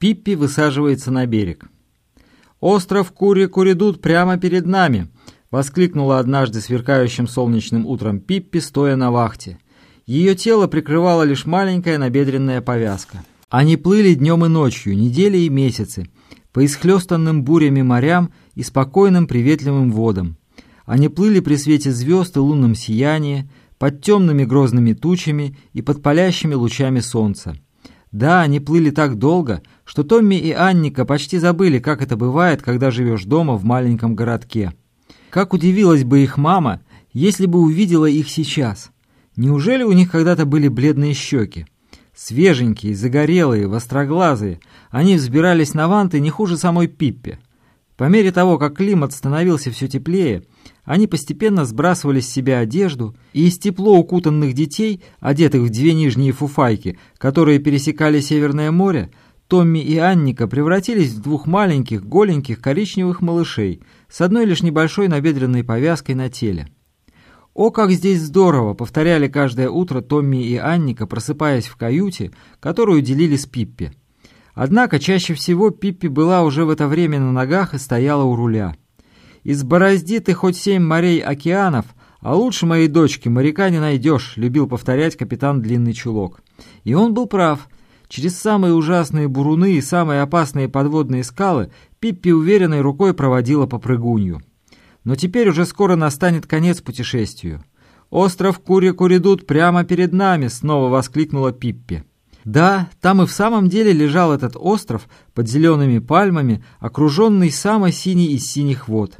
Пиппи высаживается на берег. «Остров Кури-Куридут прямо перед нами!» — воскликнула однажды сверкающим солнечным утром Пиппи, стоя на вахте. Ее тело прикрывала лишь маленькая набедренная повязка. Они плыли днем и ночью, недели и месяцы, по исхлестанным бурями морям и спокойным приветливым водам. Они плыли при свете звезд и лунном сиянии, под темными грозными тучами и под палящими лучами солнца. Да, они плыли так долго, что Томми и Анника почти забыли, как это бывает, когда живешь дома в маленьком городке. Как удивилась бы их мама, если бы увидела их сейчас. Неужели у них когда-то были бледные щеки? Свеженькие, загорелые, востроглазые, они взбирались на ванты не хуже самой Пиппи. По мере того, как климат становился все теплее, они постепенно сбрасывали с себя одежду, и из тепло укутанных детей, одетых в две нижние фуфайки, которые пересекали Северное море, Томми и Анника превратились в двух маленьких, голеньких коричневых малышей с одной лишь небольшой набедренной повязкой на теле. «О, как здесь здорово!» — повторяли каждое утро Томми и Анника, просыпаясь в каюте, которую делили с Пиппи. Однако чаще всего Пиппи была уже в это время на ногах и стояла у руля. Из борозди ты хоть семь морей океанов, а лучше моей дочки моряка не найдешь», — любил повторять капитан Длинный Чулок. И он был прав. Через самые ужасные буруны и самые опасные подводные скалы Пиппи уверенной рукой проводила по прыгунью. Но теперь уже скоро настанет конец путешествию. «Остров Кури-Куридут прямо перед нами!» — снова воскликнула Пиппи. Да, там и в самом деле лежал этот остров под зелеными пальмами, окруженный самой синей из синих вод.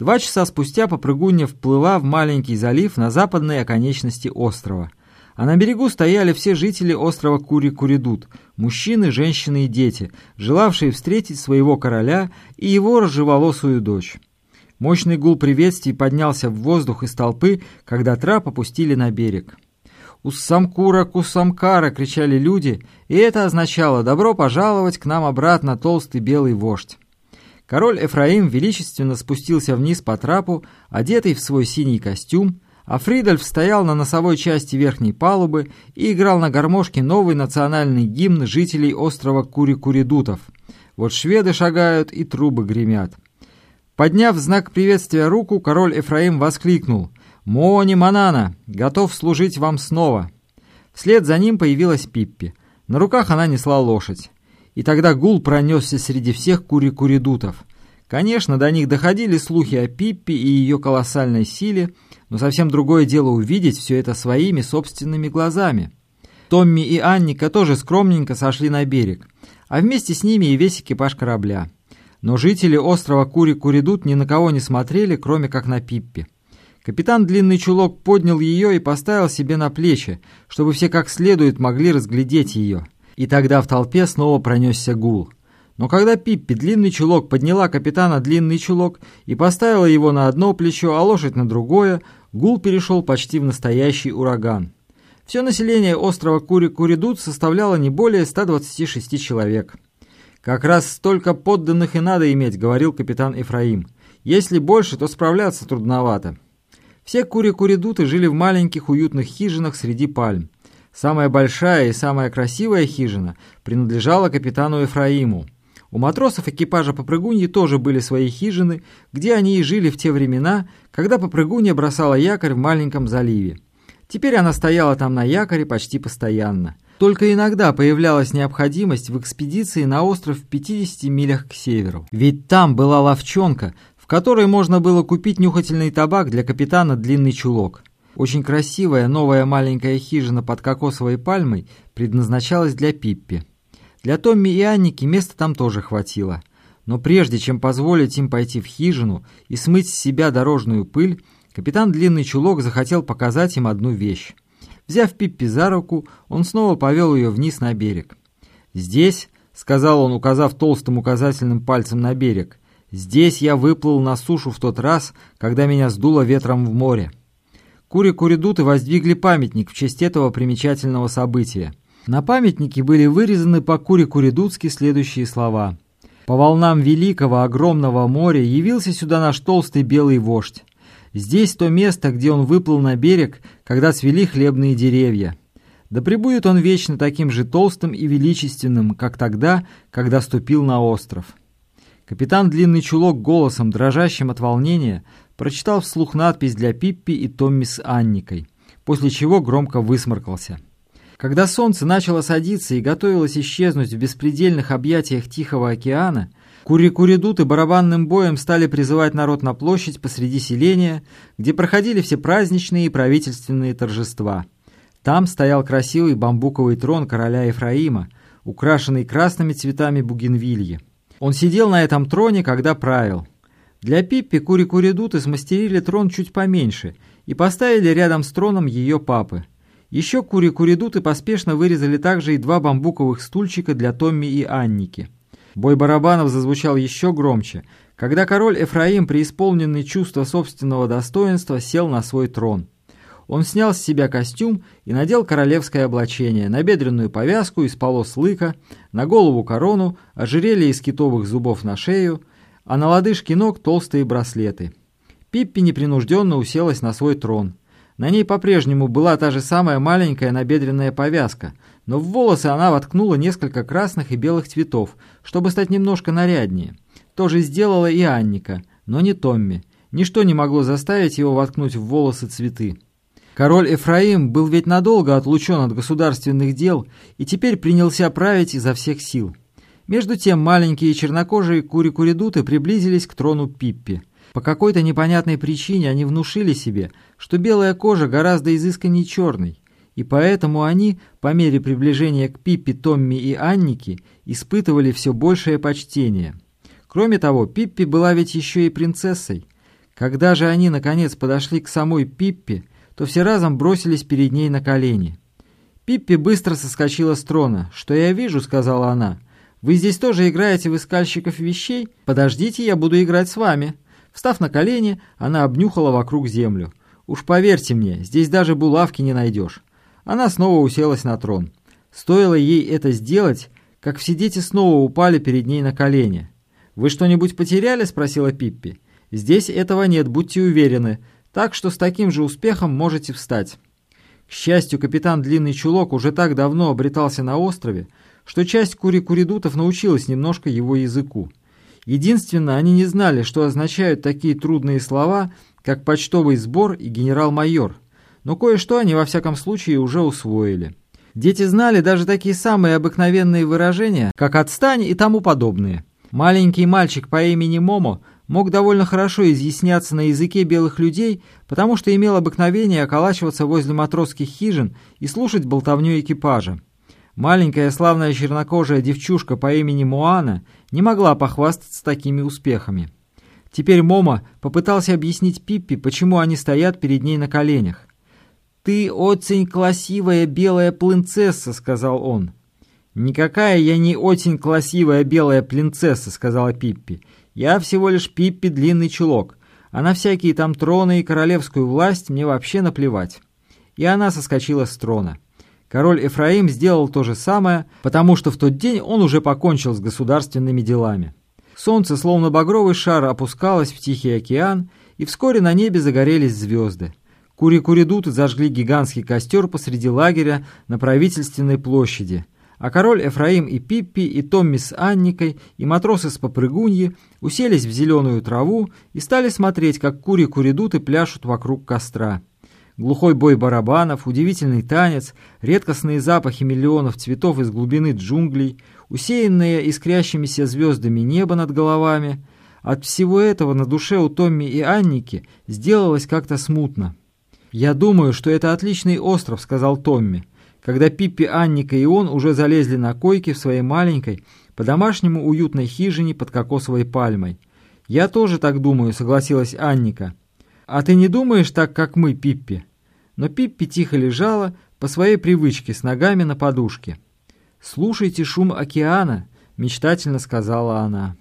Два часа спустя попрыгунья вплыла в маленький залив на западной оконечности острова. А на берегу стояли все жители острова Кури-Куридут, мужчины, женщины и дети, желавшие встретить своего короля и его рыжеволосую дочь. Мощный гул приветствий поднялся в воздух из толпы, когда трап опустили на берег. «Уссамкура, Кусамкара!» — кричали люди, и это означало «добро пожаловать к нам обратно, толстый белый вождь». Король Эфраим величественно спустился вниз по трапу, одетый в свой синий костюм, а Фридольф стоял на носовой части верхней палубы и играл на гармошке новый национальный гимн жителей острова Кури-Куридутов. Вот шведы шагают и трубы гремят. Подняв знак приветствия руку, король Эфраим воскликнул «Мони Манана! Готов служить вам снова!» Вслед за ним появилась Пиппи. На руках она несла лошадь. И тогда гул пронесся среди всех кури-куридутов. Конечно, до них доходили слухи о Пиппе и ее колоссальной силе, но совсем другое дело увидеть все это своими собственными глазами. Томми и Анника тоже скромненько сошли на берег, а вместе с ними и весь экипаж корабля. Но жители острова Кури-Куридут ни на кого не смотрели, кроме как на Пиппи. Капитан Длинный Чулок поднял ее и поставил себе на плечи, чтобы все как следует могли разглядеть ее. И тогда в толпе снова пронесся гул. Но когда Пиппи длинный чулок подняла капитана длинный чулок и поставила его на одно плечо, а лошадь на другое, гул перешел почти в настоящий ураган. Все население острова Кури-Куридут составляло не более 126 человек. «Как раз столько подданных и надо иметь», — говорил капитан Ефраим. «Если больше, то справляться трудновато». Все Кури-Куридуты жили в маленьких уютных хижинах среди пальм. Самая большая и самая красивая хижина принадлежала капитану Ефраиму. У матросов экипажа Попрыгуньи тоже были свои хижины, где они и жили в те времена, когда Попрыгунья бросала якорь в маленьком заливе. Теперь она стояла там на якоре почти постоянно. Только иногда появлялась необходимость в экспедиции на остров в 50 милях к северу. Ведь там была ловчонка, в которой можно было купить нюхательный табак для капитана Длинный Чулок. Очень красивая новая маленькая хижина под кокосовой пальмой предназначалась для Пиппи. Для Томми и Анники места там тоже хватило. Но прежде чем позволить им пойти в хижину и смыть с себя дорожную пыль, капитан Длинный Чулок захотел показать им одну вещь. Взяв Пиппи за руку, он снова повел ее вниз на берег. «Здесь», — сказал он, указав толстым указательным пальцем на берег, «здесь я выплыл на сушу в тот раз, когда меня сдуло ветром в море». Кури-куридуты воздвигли памятник в честь этого примечательного события. На памятнике были вырезаны по Кури-куридутски следующие слова. «По волнам великого огромного моря явился сюда наш толстый белый вождь. Здесь то место, где он выплыл на берег, когда цвели хлебные деревья. Да пребудет он вечно таким же толстым и величественным, как тогда, когда ступил на остров. Капитан Длинный Чулок голосом, дрожащим от волнения, прочитал вслух надпись для Пиппи и Томми с Анникой, после чего громко высморкался. Когда солнце начало садиться и готовилось исчезнуть в беспредельных объятиях Тихого океана, Кури-Куридуты барабанным боем стали призывать народ на площадь посреди селения, где проходили все праздничные и правительственные торжества. Там стоял красивый бамбуковый трон короля Ефраима, украшенный красными цветами бугенвильи. Он сидел на этом троне, когда правил. Для Пиппи Кури-Куридуты смастерили трон чуть поменьше и поставили рядом с троном ее папы. Еще Кури-Куридуты поспешно вырезали также и два бамбуковых стульчика для Томми и Анники. Бой барабанов зазвучал еще громче, когда король Эфраим, преисполненный чувства собственного достоинства, сел на свой трон. Он снял с себя костюм и надел королевское облачение, набедренную повязку из полос лыка, на голову корону, ожерелье из китовых зубов на шею, а на лодыжки ног толстые браслеты. Пиппи непринужденно уселась на свой трон. На ней по-прежнему была та же самая маленькая набедренная повязка, но в волосы она воткнула несколько красных и белых цветов, чтобы стать немножко наряднее. То же сделала и Анника, но не Томми. Ничто не могло заставить его воткнуть в волосы цветы. Король Эфраим был ведь надолго отлучен от государственных дел и теперь принялся править изо всех сил. Между тем маленькие чернокожие кури-куридуты приблизились к трону Пиппи. По какой-то непонятной причине они внушили себе, что белая кожа гораздо изысканнее черной, и поэтому они, по мере приближения к Пиппи, Томми и Аннике, испытывали все большее почтение. Кроме того, Пиппи была ведь еще и принцессой. Когда же они, наконец, подошли к самой Пиппи, то все разом бросились перед ней на колени. Пиппи быстро соскочила с трона. «Что я вижу?» — сказала она. «Вы здесь тоже играете в искальщиков вещей? Подождите, я буду играть с вами». Встав на колени, она обнюхала вокруг землю. «Уж поверьте мне, здесь даже булавки не найдешь». Она снова уселась на трон. Стоило ей это сделать, как все дети снова упали перед ней на колени. «Вы что-нибудь потеряли?» – спросила Пиппи. «Здесь этого нет, будьте уверены, так что с таким же успехом можете встать». К счастью, капитан Длинный Чулок уже так давно обретался на острове, что часть кури-куридутов научилась немножко его языку. Единственное, они не знали, что означают такие трудные слова, как почтовый сбор и генерал-майор – но кое-что они во всяком случае уже усвоили. Дети знали даже такие самые обыкновенные выражения, как «отстань» и тому подобные. Маленький мальчик по имени Момо мог довольно хорошо изъясняться на языке белых людей, потому что имел обыкновение околачиваться возле матросских хижин и слушать болтовню экипажа. Маленькая славная чернокожая девчушка по имени Муана не могла похвастаться такими успехами. Теперь Момо попытался объяснить Пиппи, почему они стоят перед ней на коленях. «Ты очень красивая белая принцесса», — сказал он. «Никакая я не очень красивая белая принцесса», — сказала Пиппи. «Я всего лишь Пиппи длинный чулок, а на всякие там троны и королевскую власть мне вообще наплевать». И она соскочила с трона. Король Эфраим сделал то же самое, потому что в тот день он уже покончил с государственными делами. Солнце, словно багровый шар, опускалось в Тихий океан, и вскоре на небе загорелись звезды. Кури-куридуты зажгли гигантский костер посреди лагеря на правительственной площади, а король Эфраим и Пиппи, и Томми с Анникой, и матросы с попрыгуньи уселись в зеленую траву и стали смотреть, как кури-куридуты пляшут вокруг костра. Глухой бой барабанов, удивительный танец, редкостные запахи миллионов цветов из глубины джунглей, усеянное искрящимися звездами небо над головами. От всего этого на душе у Томми и Анники сделалось как-то смутно. «Я думаю, что это отличный остров», — сказал Томми, когда Пиппи, Анника и он уже залезли на койки в своей маленькой, по-домашнему уютной хижине под кокосовой пальмой. «Я тоже так думаю», — согласилась Анника. «А ты не думаешь так, как мы, Пиппи?» Но Пиппи тихо лежала по своей привычке с ногами на подушке. «Слушайте шум океана», — мечтательно сказала она.